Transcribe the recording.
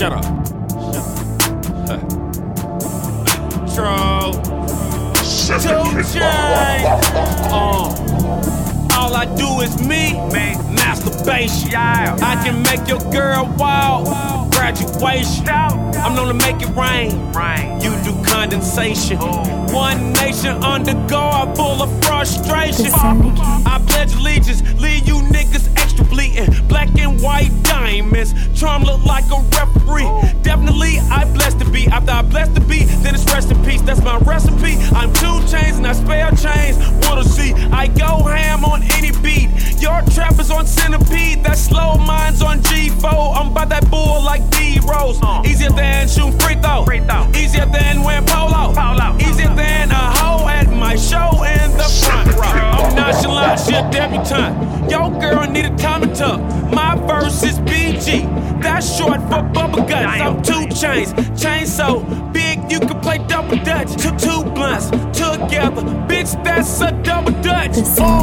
Shut up. Shut up. Troll. 2 Chainz. Uh, all I do is me, masturbation. I can make your girl wild. Graduation. I'm known to make it rain. You do condensation. One nation undergo, I'm full of frustration. I pledge allegiance, leave you niggas bleeding. Black and white diamonds, charm look like a referee. Definitely, I bless the beat. After I bless the beat, then it's rest in peace. That's my recipe. I'm 2 Chainz and I spare chains. Wanna see? I go ham on any beat. Your trap is on centipede. That slow minds on G4. I'm by that bull like D Rose. Uh. Easier than shooting free throw. Easier than wearing polo. She a debutante. Yo, girl need a time to tuck. My verse is BG. That's short for bubble guts. I'm 2 Chainz. Chain so big you can play double dutch. Two two blunts together. Bitch, that's a double dutch. Oh.